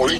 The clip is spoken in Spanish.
hoy